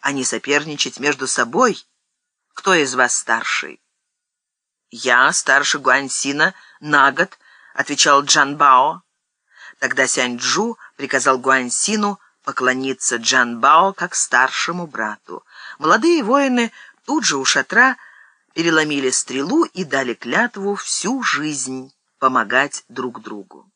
а не соперничать между собой. Кто из вас старший?» «Я старше Гуаньсина на год», — отвечал Джан Бао. Тогда Сянь-Джу приказал Гуаньсину поклониться Джан Бао как старшему брату. Молодые воины тут же у шатра переломили стрелу и дали клятву всю жизнь помогать друг другу.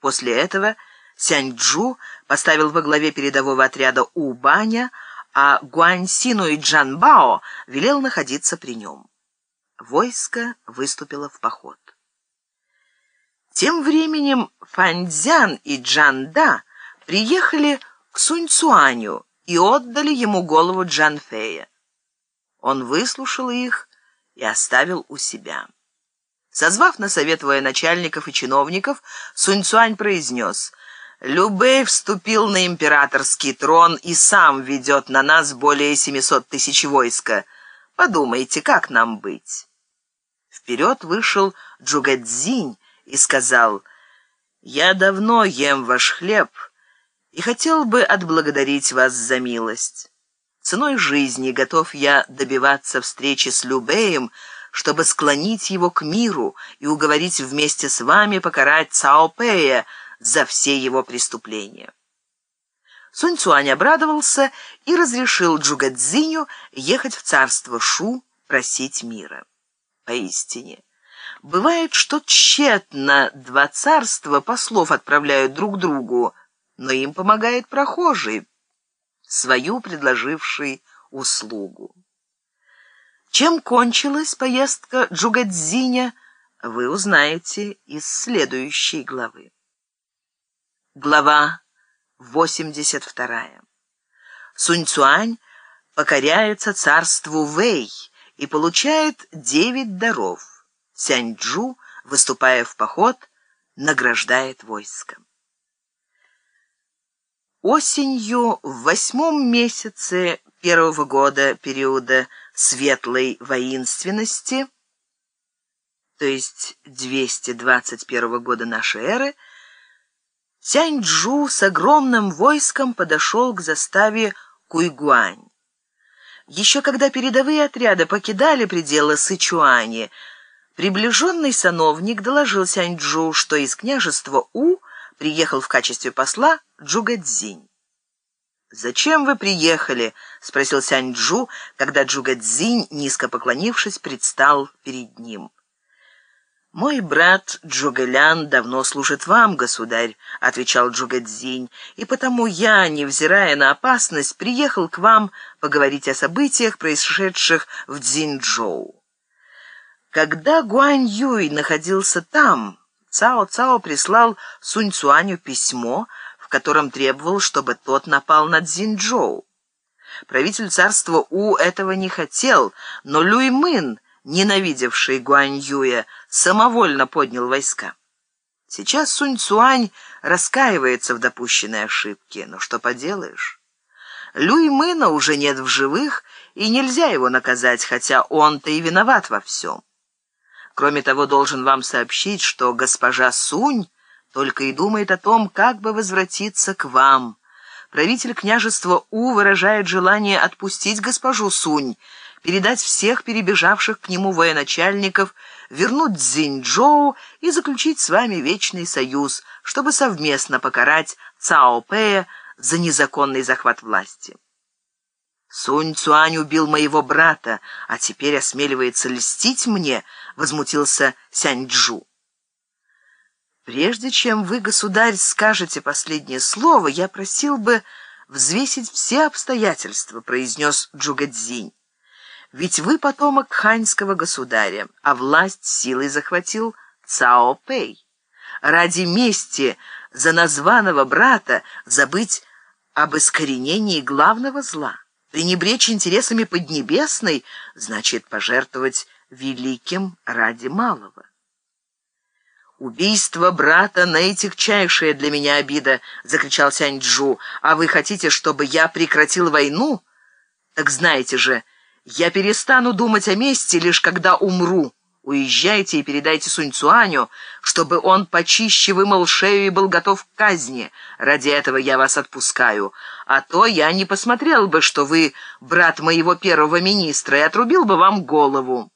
После этого Сянь-Джу поставил во главе передового отряда У-Баня, а Гуаньсину и Джан Бао велел находиться при нем. Войско выступило в поход. Тем временем Фанзян и Джанда приехали к Сунь-Цуаню и отдали ему голову Джанфея. Он выслушал их и оставил у себя. Созвав на совет военачальников и чиновников, Сунь-Цуань произнес «Любэй вступил на императорский трон и сам ведет на нас более 700 тысяч войска. Подумайте, как нам быть?» Вперед вышел Джугадзинь и сказал «Я давно ем ваш хлеб и хотел бы отблагодарить вас за милость». Ценой жизни готов я добиваться встречи с Любеем, чтобы склонить его к миру и уговорить вместе с вами покарать Цаопея за все его преступления. Сунь Цуань обрадовался и разрешил Джугадзиню ехать в царство Шу просить мира. Поистине, бывает, что тщетно два царства послов отправляют друг другу, но им помогает прохожий, свою предложивший услугу. Чем кончилась поездка Джугадзиня, вы узнаете из следующей главы. Глава 82. Сунь-Цуань покоряется царству Вэй и получает девять даров. Сянь-Джу, выступая в поход, награждает войском. Осенью в восьмом месяце первого года периода светлой воинственности, то есть 221 года нашей эры, Тянь-Джу с огромным войском подошел к заставе Куйгуань. Еще когда передовые отряды покидали пределы Сычуани, приближенный сановник доложил Сянь-Джу, что из княжества У приехал в качестве посла Джугадзинь. «Зачем вы приехали?» — спросил Сянь-Джу, когда Джугадзинь, низко поклонившись, предстал перед ним. «Мой брат Джугэлян давно служит вам, государь», — отвечал Джугадзинь, «и потому я, невзирая на опасность, приехал к вам поговорить о событиях, происшедших в Цзиньчжоу. Когда Гуань Юй находился там, Цао Цао прислал Сунь Цуаню письмо, в котором требовал, чтобы тот напал на Цзиньчжоу. Правитель царства У этого не хотел, но Люй Мын, ненавидевший Гуань Юя, самовольно поднял войска. Сейчас Сунь Цуань раскаивается в допущенной ошибке, но что поделаешь? Люй Мына уже нет в живых, и нельзя его наказать, хотя он-то и виноват во всем. Кроме того, должен вам сообщить, что госпожа Сунь только и думает о том, как бы возвратиться к вам. Правитель княжества У выражает желание отпустить госпожу Сунь, передать всех перебежавших к нему военачальников, вернуть Цзиньчжоу и заключить с вами вечный союз, чтобы совместно покарать Цао Пэя за незаконный захват власти. «Сунь Цуань убил моего брата, а теперь осмеливается льстить мне», — возмутился Сянь-Джу. «Прежде чем вы, государь, скажете последнее слово, я просил бы взвесить все обстоятельства», — произнес Джугадзинь. «Ведь вы потомок ханьского государя, а власть силой захватил Цао Пэй. Ради мести за названного брата забыть об искоренении главного зла». Пренебречь интересами Поднебесной значит пожертвовать великим ради малого. «Убийство брата — наитягчайшая для меня обида!» — закричал Сянь-Джу. «А вы хотите, чтобы я прекратил войну? Так знаете же, я перестану думать о мести, лишь когда умру. Уезжайте и передайте Сунь Цуаню, чтобы он почище вымыл шею и был готов к казни. Ради этого я вас отпускаю. а то я не посмотрел бы, что вы брат моего первого министра, и отрубил бы вам голову».